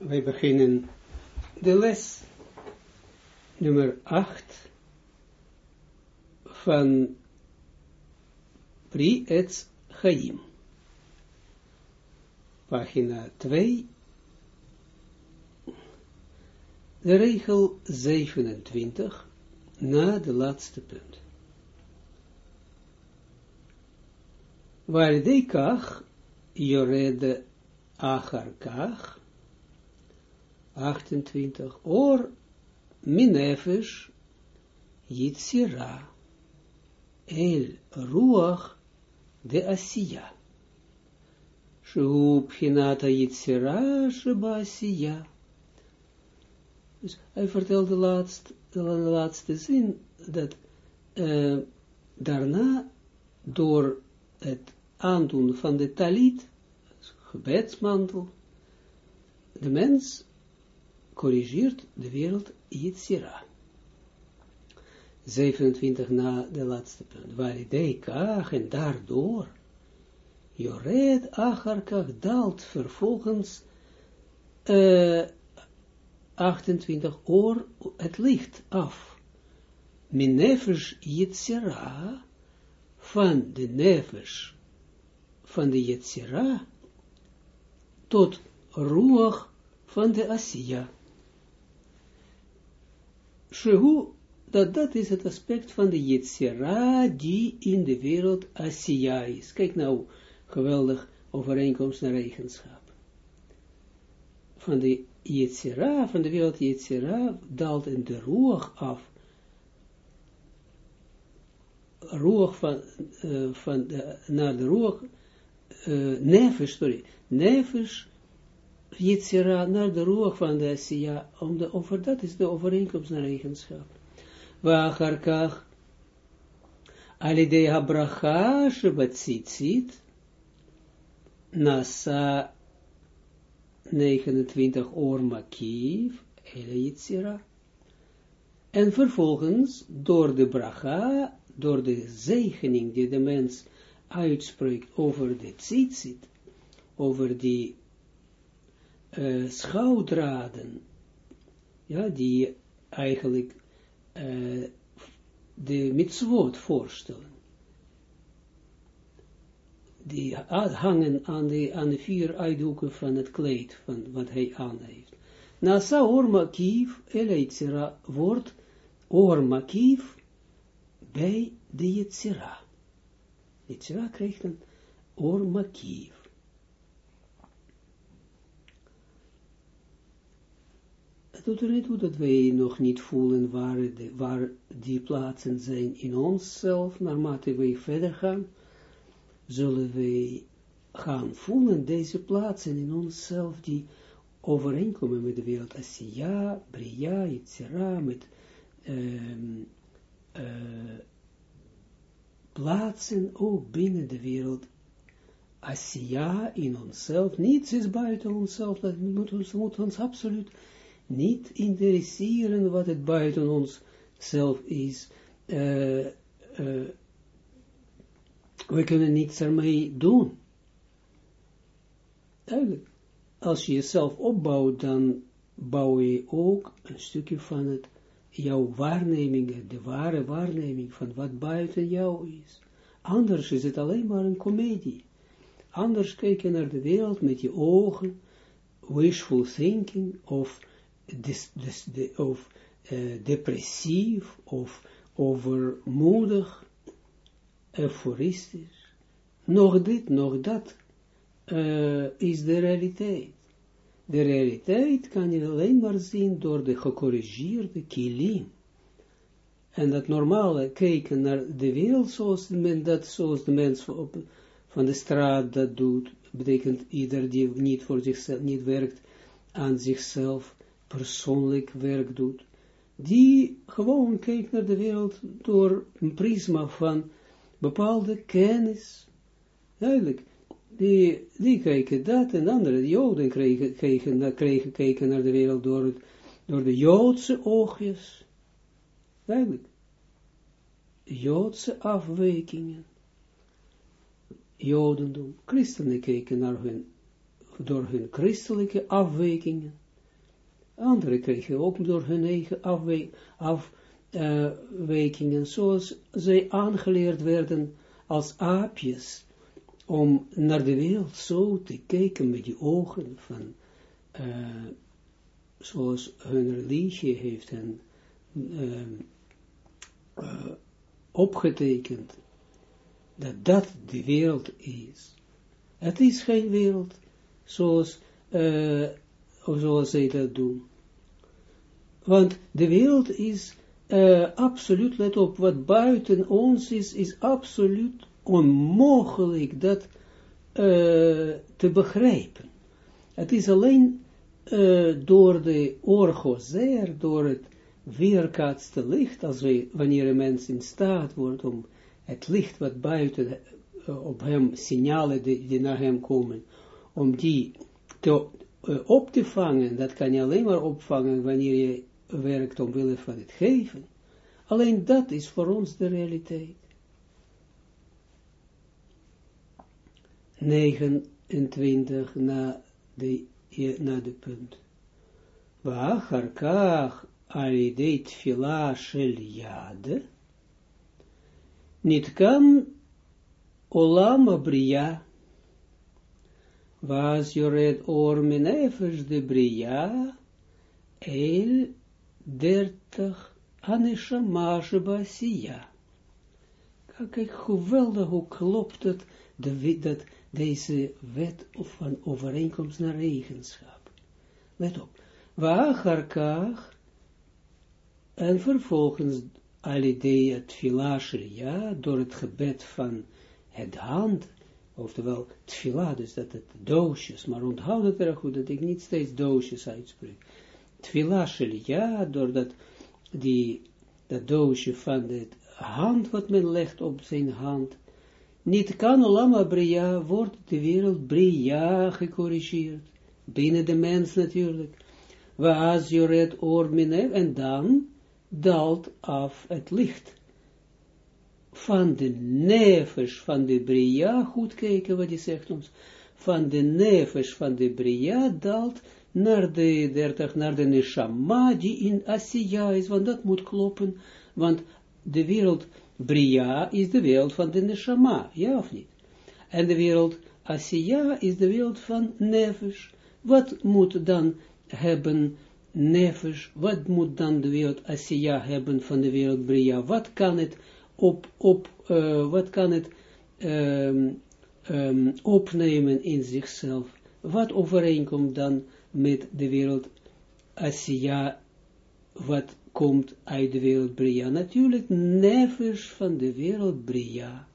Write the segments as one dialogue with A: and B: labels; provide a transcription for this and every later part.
A: Wij beginnen de les nummer 8 van Pri Etz Chaim. Pagina 2, de regel 27, na de laatste punt. Waar de kach, jorede achar kach, 28, or minefesh yitzira, el ruach de asiya. Shu pchinata yitzira sheba asiya. Dus hij vertelt de laatste, de laatste zin, dat uh, daarna, door het aandoen van de talit, gebedsmantel, de mens corrigeert de wereld Yitzira. 27 na de laatste punt. Kach en daardoor Jored acharkach daalt vervolgens uh, 28 oor het licht af. Min nefesh Yitzira van de nefesh van de Yitzira tot ruach van de Asiya. Shehu, dat dat is het aspect van de Yetzira die in de wereld Asiya is. Kijk nou, geweldig overeenkomst naar eigenschap. Van de Yetzira, van de wereld Yetzira, daalt in de roer af. Roer van, uh, van de, naar de roer, uh, nefesh, sorry, nefesh Yitzira naar de roer van de Asiya, om de, over dat is de overeenkomst naar eigenschap. Wacharkach, alidei habracha shebatzitzit, nasa 29 oor makiv, hele Yitzira, en vervolgens door de bracha, door de zegening die de mens uitspreekt over de tzitzit, over die uh, schouwdraden, ja, die eigenlijk uh, de mitzvot voorstellen. Die hangen aan de, aan de vier uithoeken van het kleed, van wat hij aan heeft. Nasa ormakief, eleitsira, wordt ormakief bij de Yetzira. Yetzira krijgt een ormakief. Het doet er niet toe dat wij nog niet voelen waar, de, waar die plaatsen zijn in onszelf, naarmate wij verder gaan, zullen wij gaan voelen deze plaatsen in onszelf die overeenkomen met de wereld Asiya, Bria, Yitzira, met um, uh, plaatsen ook binnen de wereld Asiya in onszelf. Niets is buiten onszelf, dat moet moet ons absoluut niet interesseren wat het buiten ons zelf is. Uh, uh, we kunnen niets ermee doen. Eigenlijk, als je jezelf opbouwt, dan bouw je ook een stukje van het, jouw waarneming, de ware waarneming van wat buiten jou is. Anders is het alleen maar een komedie. Anders kijk je naar de wereld met je ogen, wishful thinking, of de, of uh, depressief, of overmoedig, euforistisch. Nog dit, nog dat uh, is de realiteit. De realiteit kan je alleen maar zien door de gecorrigeerde kilim. En dat normale kijken naar de wereld zoals men dat, zoals de mens op, van de straat dat doet, betekent ieder die niet voor zichzelf, niet werkt aan zichzelf, persoonlijk werk doet, die gewoon kijkt naar de wereld door een prisma van bepaalde kennis. Duidelijk, die, die kijken dat en andere joden kregen, kregen, kregen, naar de wereld door, het, door de joodse oogjes. Duidelijk. Joodse afwijkingen. Jodendom. Christenen kijken naar hun, door hun christelijke afwijkingen Anderen kregen ook door hun eigen afwijkingen, zoals zij aangeleerd werden als aapjes, om naar de wereld zo te kijken met die ogen van, uh, zoals hun religie heeft hen uh, opgetekend, dat dat de wereld is. Het is geen wereld zoals, zoals zij dat doen. Want de wereld is uh, absoluut, let op, wat buiten ons is, is absoluut onmogelijk dat uh, te begrijpen. Het is alleen uh, door de orgozer, door het weerkaatste licht, als wanneer een mens in staat wordt om het licht wat buiten op hem, signalen die, die, naar hem komen, om die te, op te vangen, dat kan je alleen maar opvangen wanneer je werkt omwille van het geven. Alleen dat is voor ons de realiteit. 29 na de, na de punt. Waachar kach alidei tfila shel yad, niet kan olam bria, was jored or menefesh de bria, el dertig aneshama sheba Kijk, geweldig hoe klopt het, de, dat deze wet van overeenkomst naar eigenschap. Let op. Waacharkach, en vervolgens tfila ja, door het gebed van het hand, oftewel tfila, dus dat het doosjes, maar onthoud het erg goed, dat ik niet steeds doosjes uitspreek. Tfila ja, doordat die, dat doosje van de hand, wat men legt op zijn hand, niet kan Olama Bria, wordt de wereld Bria gecorrigeerd. Binnen de mens natuurlijk. Waas Joret Ormine, en dan daalt af het licht. Van de nefesh van de Bria, goed kijken wat hij zegt ons, van de nefesh van de Bria daalt naar de dertig, naar de neshama, die in Asiya is, want dat moet kloppen, want de wereld Bria is de wereld van de neshama, ja of niet? En de wereld Asiya is de wereld van Nefesh. Wat moet dan hebben Nefesh, wat moet dan de wereld Asiya hebben van de wereld Bria? Wat kan het op, op wat kan het opnemen in zichzelf? Wat overeenkomt dan met de wereld Asiya, wat komt uit de wereld Bria. Natuurlijk nevers van de wereld Bria.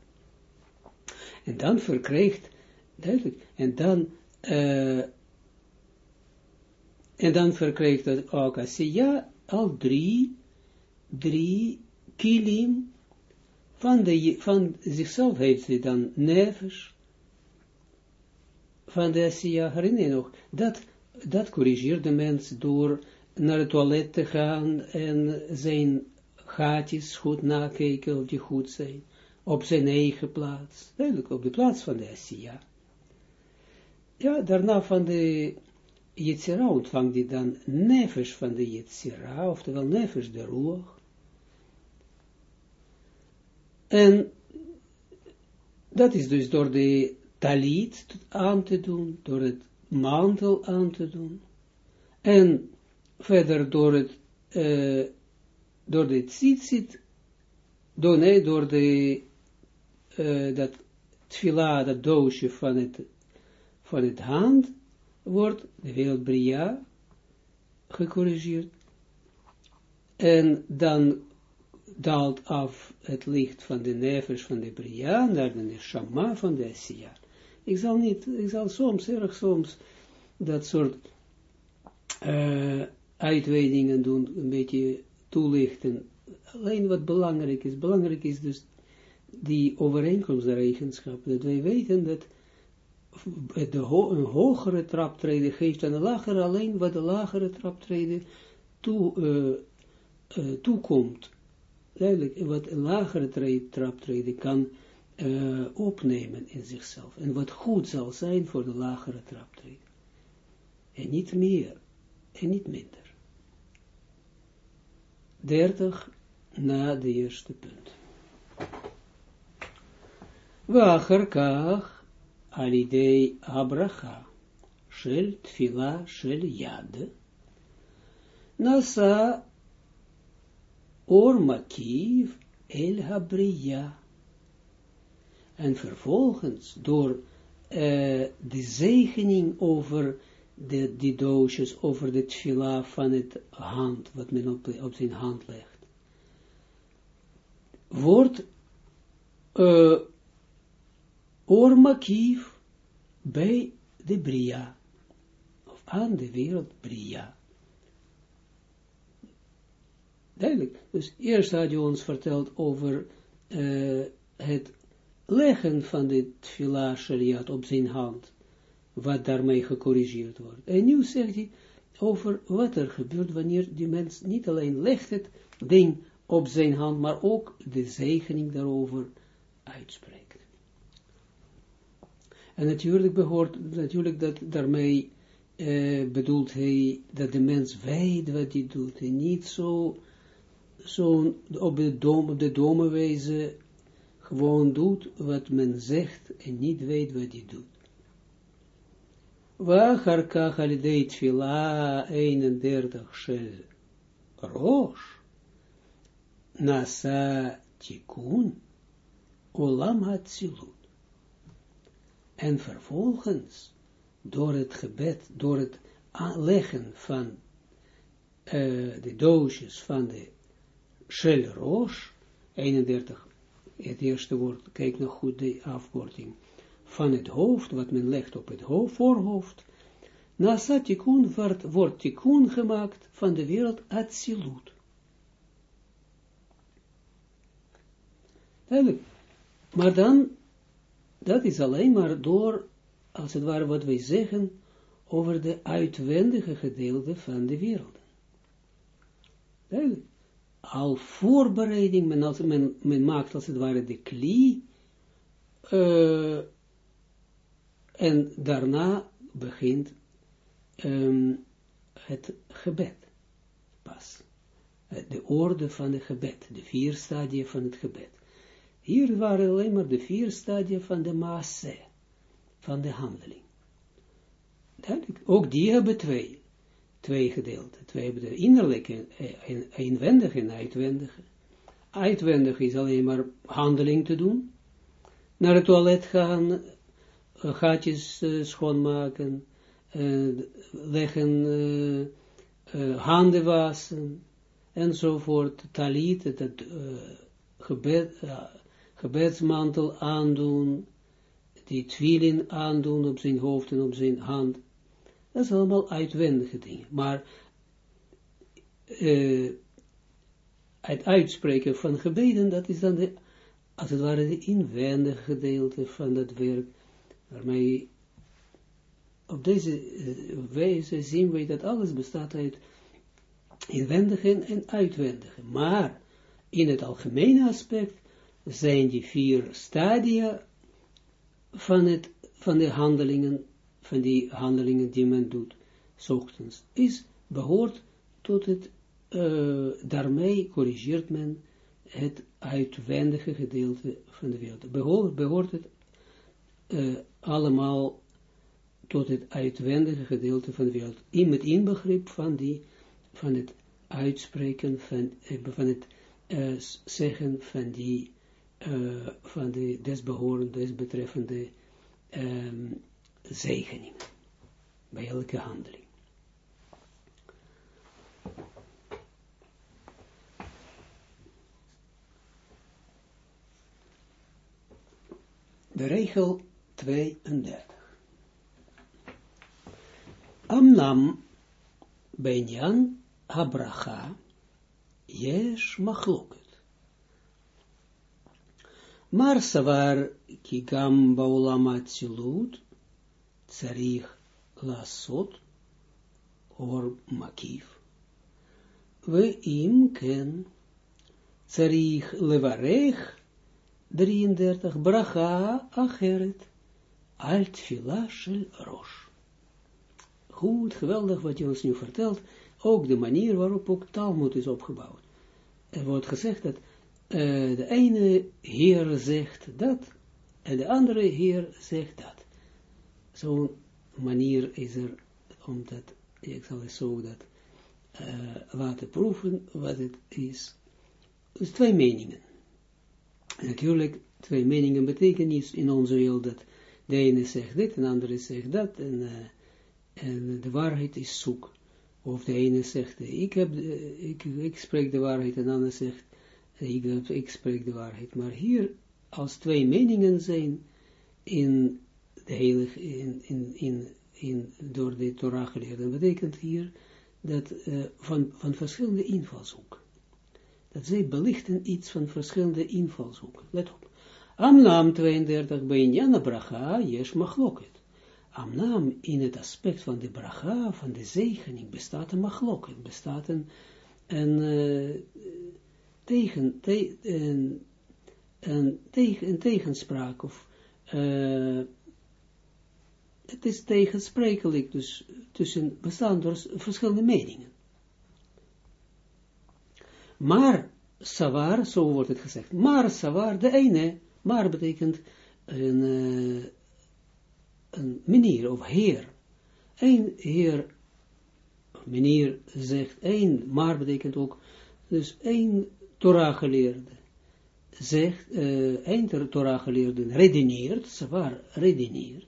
A: En dan verkrijgt, duidelijk, en dan, uh, en dan verkrijgt dat ook Asiya al drie, drie kilim van, de, van zichzelf heeft ze dan nevers van de Asiya, herinner je nog, dat, dat corrigeert de mens door naar het toilet te gaan en zijn gaatjes goed nakijken of die goed zijn, op zijn eigen plaats, duidelijk op de plaats van de Asiya. Ja, daarna van de Yetzira ontvangt hij dan nefesh van de Yetzira, oftewel nefesh de Ruach. En dat is dus door de talit aan te doen, door het mantel aan te doen. En verder door het, uh, door de tzitzit, door, nee, door de, uh, dat tfila, dat doosje van het, van het hand, wordt de wereld Bria gecorrigeerd. En dan daalt af het licht van de nevers van de Bria naar de neshama van de Asiya. Ik zal niet, ik zal soms, erg soms, dat soort uh, uitweidingen doen, een beetje toelichten. Alleen wat belangrijk is, belangrijk is dus die overeenkomst der eigenschappen, dat wij weten dat de een hogere traptreden geeft aan de lagere alleen wat de lagere traptreden toe, uh, uh, toekomt. Duidelijk, wat een lagere traptreden kan uh, opnemen in zichzelf. En wat goed zal zijn voor de lagere traptreden. En niet meer, en niet minder. 30 na de eerste punt. Kach alidei abracha shel tfila shel yad nasa or makiv el habriya en vervolgens door uh, de zegening over de, die doosjes, over de tfila van het hand, wat men op, zijn hand legt, wordt uh, oormakief bij de Bria, of aan de wereld Bria. Duidelijk. Dus eerst had je ons verteld over uh, het leggen van de tfila shariat op zijn hand, wat daarmee gecorrigeerd wordt. En nu zegt hij over wat er gebeurt wanneer die mens niet alleen legt het ding op zijn hand, maar ook de zegening daarover uitspreekt. En natuurlijk behoort, natuurlijk dat daarmee uh, bedoelt hij dat de mens weet wat hij doet en niet zo, zo op de, dom, op de domme wijze gewoon doet wat men zegt en niet weet wat hij doet. Wachar idei tfila 31 shel rosh nasa tikun olam hatzilut. En vervolgens, door het gebed, door het aanleggen van uh, de doosjes van de Shel Rosh, 31 het eerste woord, kijk nog goed de afkorting, van het hoofd, wat men legt op het hoofd, voorhoofd, Nasa tikkun wordt, wordt tikkun gemaakt van de wereld Atsilut. Duidelijk. Maar dan, dat is alleen maar door, als het ware wat wij zeggen, over de uitwendige gedeelte van de wereld. Al voorbereiding, men, maakt als het ware de klie, uh, en daarna begint um, het gebed, pas. De orde van het gebed, de vier stadia van het gebed. Hier waren alleen maar de vier stadia van de maase, van de handeling. Ook die hebben twee twee gedeelten. Twee hebben de innerlijke, inwendige en uitwendige. Uitwendig is alleen maar handeling te doen. Naar het toilet gaan, eh, gaatjes uh, schoonmaken, uh, leggen, handen wassen, enzovoort. Talit, het gebed, gebedsmantel aandoen, die twilin aandoen op zijn hoofd en op zijn hand. Dat is allemaal uitwendige dingen. Maar uh, het uitspreken van gebeden, dat is dan de, als het ware de inwendige gedeelte van dat werk, waarmee op deze uh, wijze zien we dat alles bestaat uit inwendige en uitwendige. Maar in het algemene aspect zijn die vier stadia van, het, van de handelingen van die handelingen die men doet, ochtends, is, behoort tot het, uh, daarmee corrigeert men het uitwendige gedeelte van de wereld. Behoort, behoort het uh, allemaal tot het uitwendige gedeelte van de wereld, in met inbegrip van, die, van het uitspreken, van, uh, van het zeggen van die, van de desbehorende, desbetreffende um, zegening bij elke handeling. De regel 32. Amnam Benjan Abraha Yesh Machloket. Maar savar baulam atzilut tsarich lasot or makif. We im ken tsarich levarech 33 bracha acheret alt filashel rosh. Goed, geweldig wat je ons nu vertelt, ook de manier waarop ook Talmud is opgebouwd. er wordt gezegd dat de ene heer zegt dat, en de andere heer zegt dat. Zo'n manier is er, omdat, ik zal het zo dat uh, laten proeven wat het is. Dus twee meningen. En natuurlijk, twee meningen betekenen niet in onze wereld dat de ene zegt dit en de andere zegt dat, en, uh, en de waarheid is zoek. Of de ene zegt, ik, heb, ik, ik spreek de waarheid, en de andere zegt, ik, ik spreek de waarheid. Maar hier, als twee meningen zijn, in de heilige, in, in, in, in, door de Torah geleerd, betekent hier, dat uh, van, van verschillende invalshoeken. Dat zij belichten iets van verschillende invalshoeken. Let op. Amnam 32 bij Bracha, Yesh Machloket. Amnam in het aspect van de bracha, van de zegening, bestaat een machloket, bestaat een, een, uh, tegen, te, een, een, tegen, een tegenspraak, of uh, het is tegensprekelijk, dus tussen, bestaan verschillende meningen. Maar savar, zo wordt het gezegd, maar savar, de ene, maar betekent een, uh, een meneer of heer. Een heer, meneer zegt één, maar betekent ook, dus één Torah geleerde zegt, uh, een Torah geleerde redeneert, savar redeneert,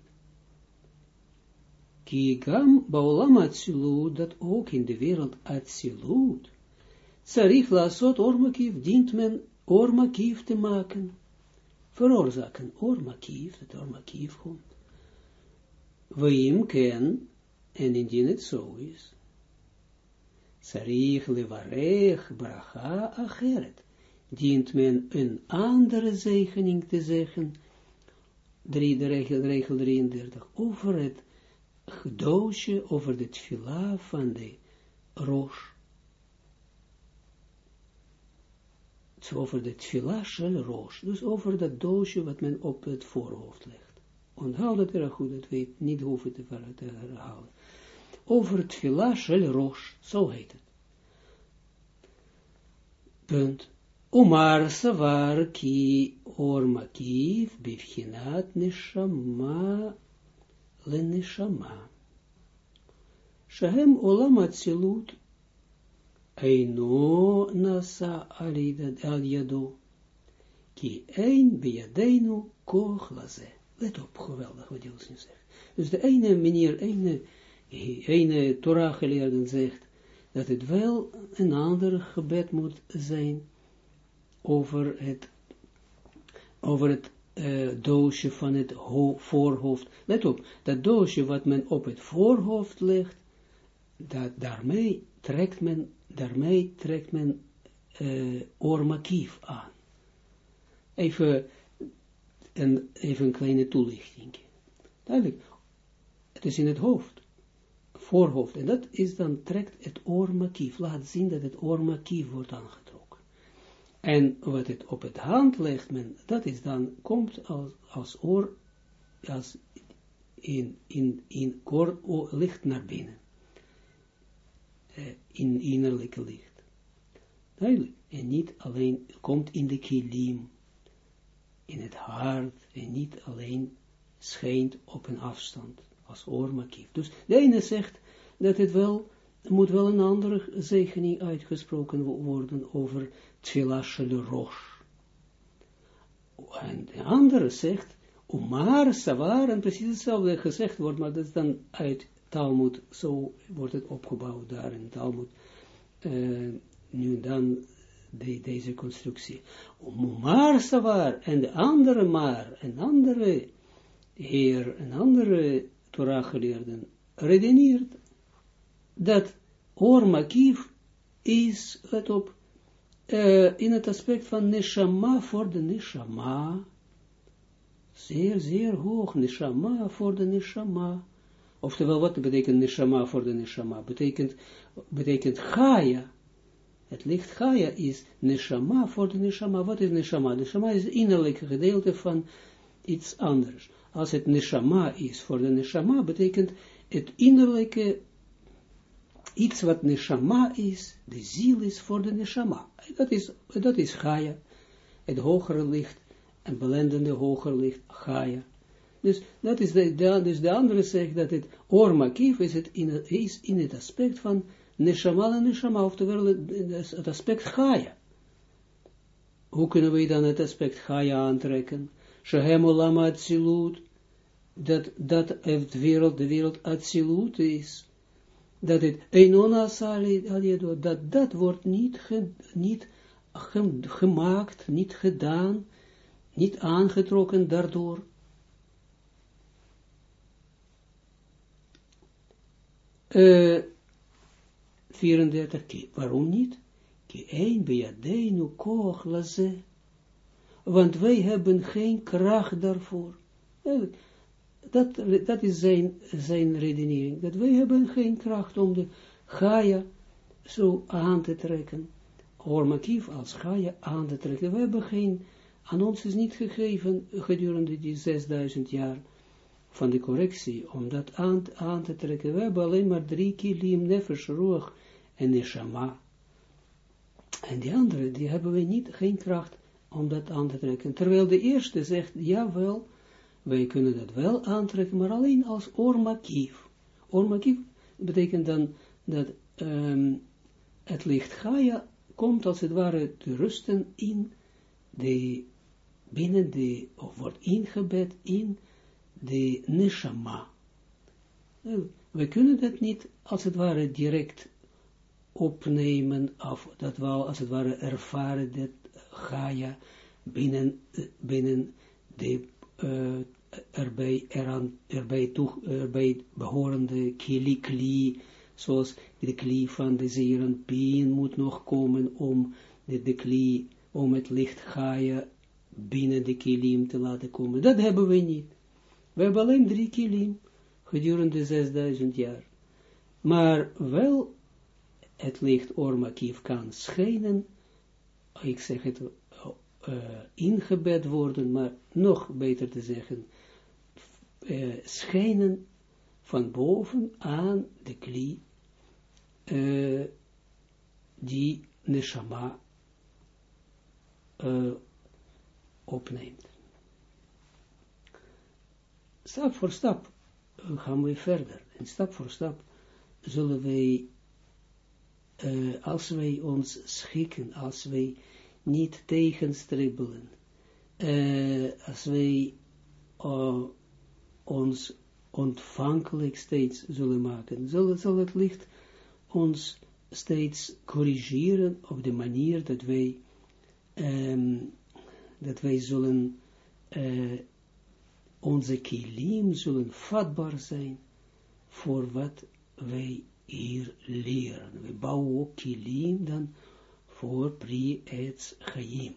A: Ki gam baolam Atsilut, dat ook in de wereld Atsilut, Sarich lasot ormakiv, dient men ormakiv te maken, veroorzaken ormakiv, dat ormakiv komt. Weim ken, en indien het zo is, Sarich levarech bracha acheret, dient men een andere zegening te zeggen, drie, de regel, regel 33, over het doosje over de tfila van de roos. Over de tfila shel roos. Dus over dat doosje wat men op het voorhoofd legt. Onthoud dat er goed, dat weet niet hoeven te, te herhalen. Over het tfila shel roos. Zo heet het. Punt. Umar savar ki or makiv bivchinat neshama lenishama. Shahem olam atzilut eino nasa al yado, ki ein koch laze. Let op, geweldig wat Jels nu zegt. Dus de ene meneer, ene, ene Torah geleerden zegt, dat het wel een ander gebed moet zijn over het, over het uh, doosje van het voorhoofd. Let op, dat doosje wat men op het voorhoofd legt, dat daarmee trekt men, daarmee trekt men uh, oormakief aan. Even een, even een kleine toelichting. Duidelijk, het is in het hoofd, voorhoofd, en dat is dan, trekt het oormakief, laat zien dat het oormakief wordt aangetrokken. En wat het op het hand legt men, dat is dan, komt als, als oor, als in, in, in koor, licht naar binnen. Uh, in innerlijke licht. Duidelijk. En niet alleen, komt in de kilim, in het hart, en niet alleen schijnt op een afstand, als oormakief. Dus de ene zegt dat het wel, moet wel een andere zegening uitgesproken worden over Tfila shel rosh. En de andere zegt, Umar savar, en precies hetzelfde gezegd wordt, maar dat is dan uit Talmud, zo wordt het opgebouwd daar in Talmud, uh, nu dan de, deze constructie. Umar savar, en de andere maar, een andere heer, een andere Torah geleerden, redeneert, dat Or Makiv is, let op, uh, in het aspect van neshama voor de neshama. Zeer, zeer hoog, neshama voor de neshama. Oftewel, wat betekent neshama voor de neshama? Betekent, betekent Gaia. Het licht Gaia is neshama voor de neshama. Wat is neshama? Neshama is het innerlijke gedeelte van iets anders. Als het neshama is voor de neshama, betekent het innerlijke iets wat neshama is, de ziel is voor de neshama. Dat is, dat is Gaia, het hogere licht, en belendende hoger licht, Gaia. Dus dat is de, dus de andere zegt dat het ormakief is, het in, is in het aspect van neshama en neshama, oftewel het, het aspect Gaia. Hoe kunnen we dan het aspect Gaia aantrekken? Shehem olam atzilut, dat, dat het wereld, de wereld atzilut is, dat het enona sali, dat dat wordt niet, niet gemaakt, niet gedaan, niet aangetrokken daardoor. Uh, 34 keer. Waarom niet? Een bejadeinu koch. Want wij hebben geen kracht daarvoor. Dat, dat is zijn, zijn redenering. Dat wij hebben geen kracht om de Gaia zo aan te trekken. Ormakief als Gaia aan te trekken. We hebben geen, aan ons is niet gegeven gedurende die 6000 jaar van de correctie, om dat aan, te trekken. We hebben alleen maar drie kilim, nefesh, ruach en neshama. En die andere, die hebben we niet, geen kracht om dat aan te trekken. Terwijl de eerste zegt, jawel, wij kunnen dat wel aantrekken, maar alleen als ormakief. Ormakief betekent dan dat um, het licht Gaia komt als het ware te rusten in de, binnen de, of wordt ingebed in de neshama. We kunnen dat niet als het ware direct opnemen, of dat wel als het ware ervaren, dat Gaia binnen, binnen de uh, erbij, eraan, erbij, toe, erbij behorende kli, kli, zoals de kli van de zeren pien moet nog komen om de, de kli, om het licht Gaia binnen de kilim te laten komen. Dat hebben we niet. We hebben alleen drie kilim gedurende 6000 jaar. Maar wel het licht Ormakief kan schijnen, ik zeg het, uh, ingebed worden, maar nog beter te zeggen, uh, schijnen van boven aan de klie, uh, die neshama opneemt. Stap voor stap gaan we verder. En stap voor stap zullen wij uh, als wij ons schikken, als wij niet tegenstribbelen, uh, als wij uh, ons ontvankelijk steeds zullen maken, zal, zal het licht ons steeds corrigeren op de manier dat wij, um, dat wij zullen, onze kilim zullen vatbaar zijn voor wat wij hier leren. We bouwen ook kilim dan voor pri etz chaim.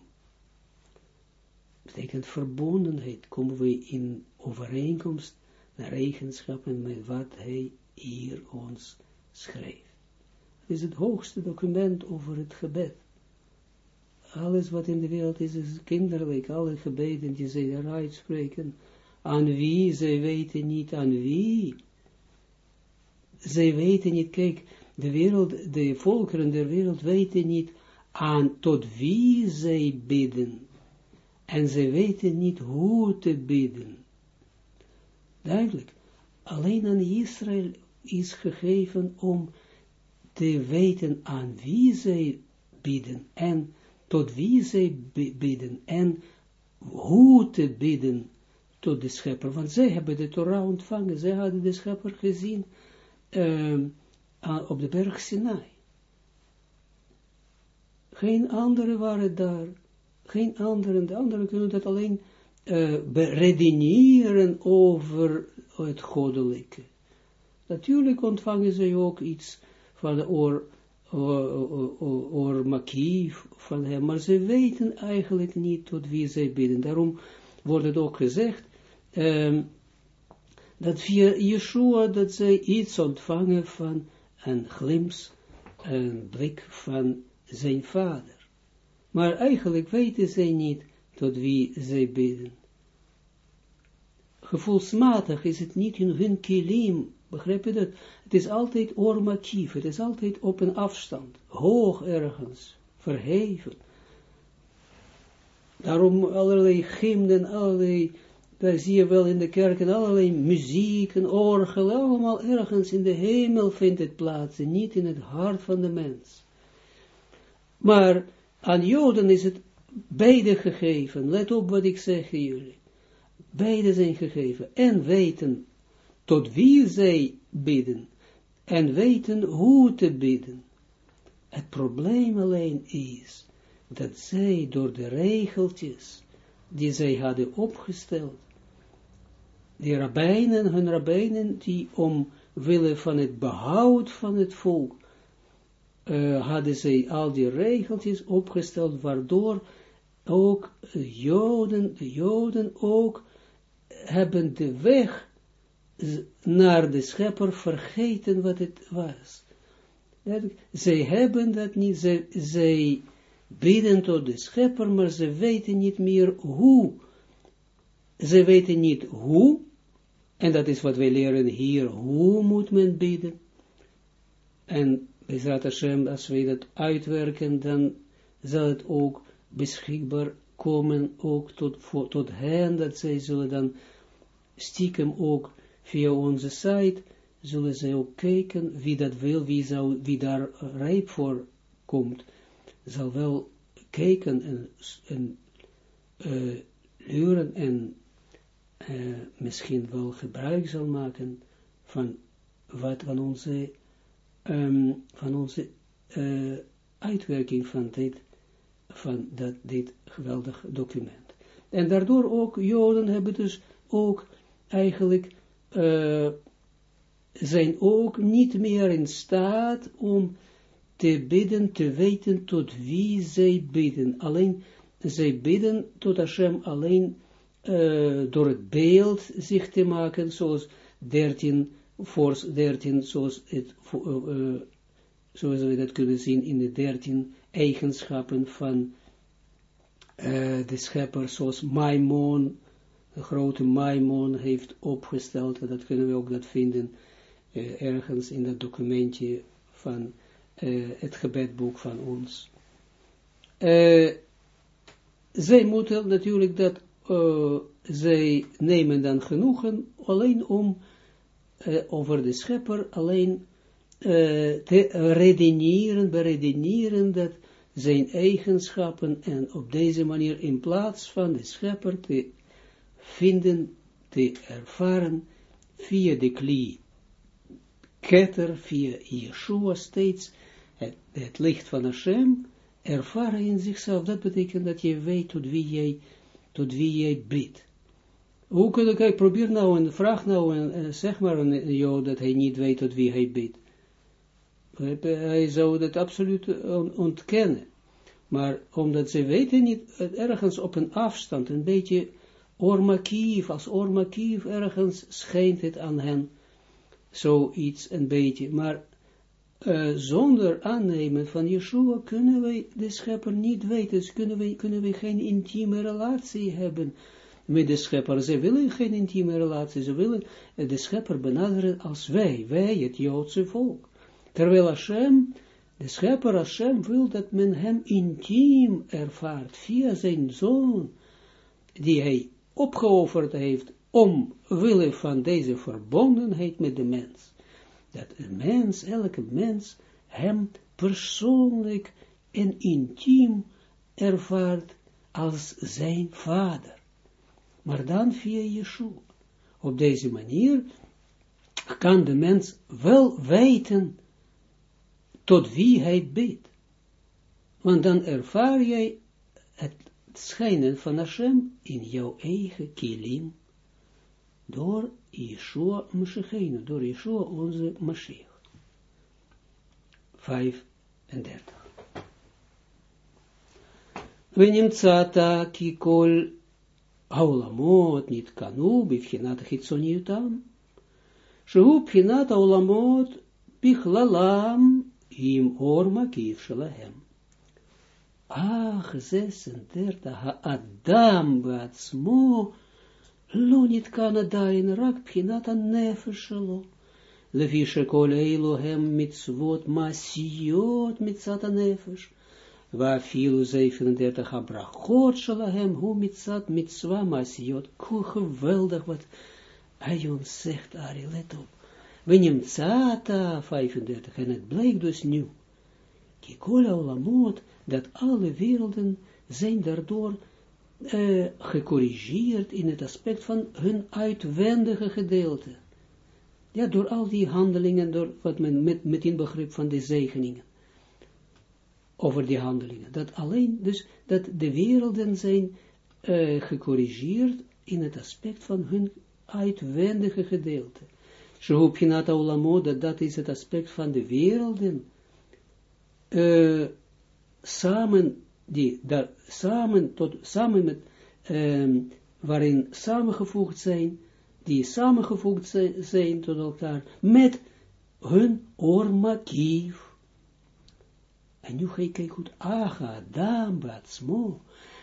A: Betekent verbondenheid, komen we in overeenkomst naar eigenschappen met wat hij hier ons schreef. Het is het hoogste document over het gebed. Alles wat in de wereld is, is kinderlijk. Alle gebeden die zij eruit spreken. Aan wie, zij weten niet aan wie zij weten niet, kijk, de wereld, de volkeren der wereld weten niet aan tot wie zij bidden. En zij weten niet hoe te bidden. Duidelijk, alleen aan Israël is gegeven om te weten aan wie zij bidden en tot wie zij bidden en hoe te bidden tot de schepper. Want zij hebben de Torah ontvangen, zij hadden de schepper gezien uh, op de berg Sinai. Geen anderen waren daar, geen anderen, de anderen kunnen dat alleen uh, beredeneren over het goddelijke. Natuurlijk ontvangen ze ook iets van de oor, oor, makief van hem, maar ze weten eigenlijk niet tot wie zij bidden. Daarom wordt het ook gezegd, um, dat via Yeshua, dat zij iets ontvangen van een glimps, een blik van zijn vader. Maar eigenlijk weten zij niet tot wie zij bidden. Gevoelsmatig is het niet in hun kilim Begrijp je dat? Het is altijd ormatief, het is altijd op een afstand, hoog ergens, verheven. Daarom allerlei gymnen, allerlei, daar zie je wel in de kerken, allerlei muziek en orgel, allemaal ergens in de hemel vindt het plaats, en niet in het hart van de mens. Maar aan Joden is het beide gegeven, let op wat ik zeg jullie. Beide zijn gegeven, en weten tot wie zij bidden, en weten hoe te bidden. Het probleem alleen is, dat zij door de regeltjes, die zij hadden opgesteld, die rabbijnen, hun rabbijnen, die omwille van het behoud van het volk, uh, hadden zij al die regeltjes opgesteld, waardoor ook Joden, de Joden ook hebben de weg naar de schepper vergeten wat het was. Zij hebben dat niet, zij, zij bidden tot de schepper, maar ze weten niet meer hoe. Ze weten niet hoe, en dat is wat wij leren hier, hoe moet men bidden. En Bezrat Hashem, als wij dat uitwerken, dan zal het ook beschikbaar komen, ook tot, voor, tot hen, dat zij zullen dan stiekem ook via onze site, zullen zij ook kijken, wie dat wil, wie, zou, wie daar rijp voor komt, zal wel kijken en, en uh, leren en uh, misschien wel gebruik zal maken van wat van onze, um, van onze uh, uitwerking van dit, van dat, dit geweldig document. En daardoor ook, Joden hebben dus ook eigenlijk, uh, zijn ook niet meer in staat om te bidden, te weten tot wie zij bidden. Alleen, zij bidden tot Hashem alleen uh, door het beeld zich te maken, zoals 13, vers 13, zoals, het, uh, zoals we dat kunnen zien in de 13 eigenschappen van uh, de schepper, zoals Maimon, de grote Maimon heeft opgesteld, dat kunnen we ook dat vinden ergens in dat documentje van het gebedboek van ons. Zij moeten natuurlijk dat, zij nemen dan genoegen alleen om over de schepper alleen te redeneren, beredeneren dat zijn eigenschappen en op deze manier in plaats van de schepper te vinden, te ervaren via de klie ketter, via Yeshua steeds het, het licht van Hashem ervaren in zichzelf. Dat betekent dat je weet tot wie jij, tot wie jij bidt. Hoe kun kijk, probeer nou en vraag nou en, zeg maar een Jood dat hij niet weet tot wie hij bidt. Hij zou dat absoluut ontkennen. Maar omdat ze weten niet, ergens op een afstand, een beetje ormakief, als ormakief ergens schijnt het aan hen, zoiets een beetje, maar zonder aannemen van Yeshua kunnen wij de schepper niet weten, dus kunnen wij, kunnen wij geen intieme relatie hebben met de schepper. Ze willen geen intieme relatie, ze willen de schepper benaderen als wij, wij het Joodse volk. Terwijl Hashem, de schepper Hashem wil dat men hem intiem ervaart, via zijn zoon, die hij opgeofferd heeft, omwille van deze verbondenheid met de mens dat een mens, elke mens, hem persoonlijk en intiem ervaart als zijn vader Maar dan via Yeshua. Op deze manier kan de mens wel weten tot wie hij bidt. Want dan ervaar jij het schijnen van Hashem in jouw eigen kilim door Yeshua Mashiachenu, door Yeshua onze Mashiach. 35. ונמצאת כי כל העולמות נתקנו בבחינת חיצוניותם, שהוא בחינת העולמות בכללם עם אור מקיף שלהם. אך 36, האדם בעצמו לא נתקן עדיין רק בחינת הנפש שלו, levi shekol Elohem mitzvot masiyot mitzat anefesh, wa filu 37 abrachot shalahem hu mitzat mitzwa masiyot, hoe geweldig wat hij zegt, Ari, let op, we nemen Zata 35, en het blijkt dus nu, Kikola Olamot, dat alle werelden zijn daardoor uh, gecorrigeerd in het aspect van hun uitwendige gedeelte. Ja, door al die handelingen, door wat men met, met inbegrip van de zegeningen. Over die handelingen. Dat alleen, dus, dat de werelden zijn uh, gecorrigeerd in het aspect van hun uitwendige gedeelte. Shehubhinat Olamot, dat dat is het aspect van de werelden, uh, samen, die daar samen, tot, samen met, um, waarin samengevoegd zijn, die samengevoegd zijn, zijn tot elkaar, met hun ormakief. En nu ga je kijken goed, aga, dam, batsmo,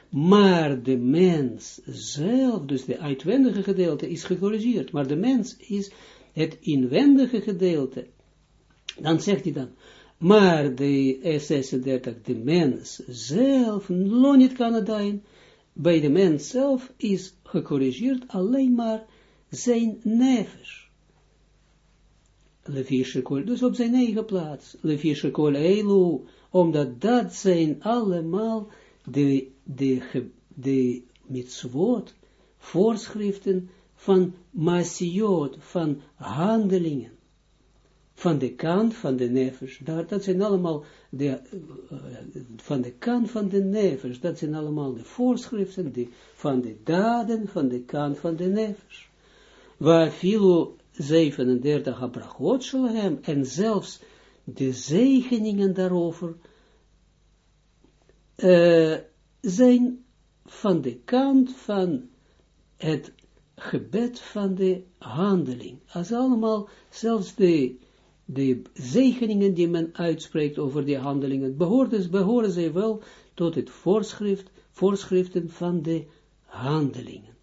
A: maar de mens zelf, dus de uitwendige gedeelte, is gecorrigeerd, maar de mens is het inwendige gedeelte. Dan zegt hij dan, maar de 36, de mens zelf, niet kan bij de mens zelf is gecorrigeerd alleen maar zijn nevers. Levieshekol, dus op zijn eigen plaats. Levieshekol Elu, omdat dat zijn allemaal de, de, de mitzvot, voorschriften van masiot, van handelingen. Van de kant van de nevers, dat zijn allemaal de, uh, van de kant van de nevers, dat zijn allemaal de voorschriften die, van de daden van de kant van de nevers. Waar filo 37 abrachot hem en zelfs de zegeningen daarover uh, zijn van de kant van het gebed van de handeling. Als allemaal, zelfs de de zegeningen die men uitspreekt over die handelingen, behoren, dus, behoren zij wel tot het voorschrift, voorschriften van de handelingen.